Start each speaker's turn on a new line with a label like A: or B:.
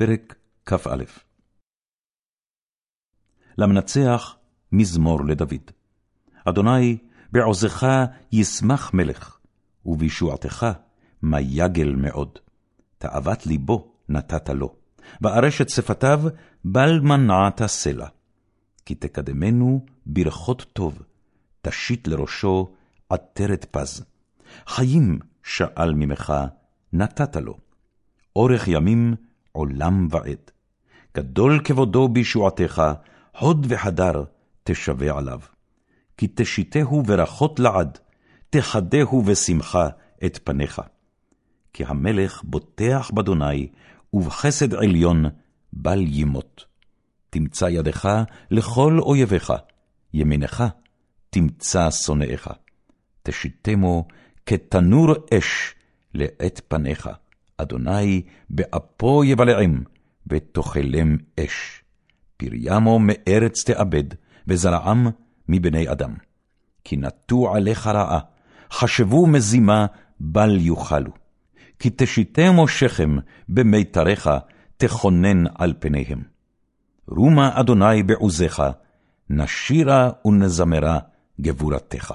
A: פרק כ"א למנצח מזמור לדוד. אדוני, בעוזך ישמח מלך, ובישועתך מה יגל מאוד. תאוות ליבו נתת לו, בארשת שפתיו בל מנעת סלע. כי תקדמנו ברכות טוב, תשית לראשו עטרת פז. חיים שאל ממך, נתת לו. אורך ימים עולם ועד. גדול כבודו בישועתך, הוד וחדר תשווה עליו. כי תשיתהו ברכות לעד, תחדהו בשמחה את פניך. כי המלך בוטח באדוני, ובחסד עליון בל ימות. תמצא ידך לכל אויביך, ימינך תמצא שונאיך. תשיתמו כתנור אש לעת פניך. אדוני באפו יבלעם, ותאכלם אש. פריימו מארץ תאבד, וזרעם מבני אדם. כי נטו עליך רעה, חשבו מזימה, בל יוכלו. כי תשיתמו שכם במיתריך, תכונן על פניהם. רומה אדוני בעוזך, נשירה ונזמרה גבורתך.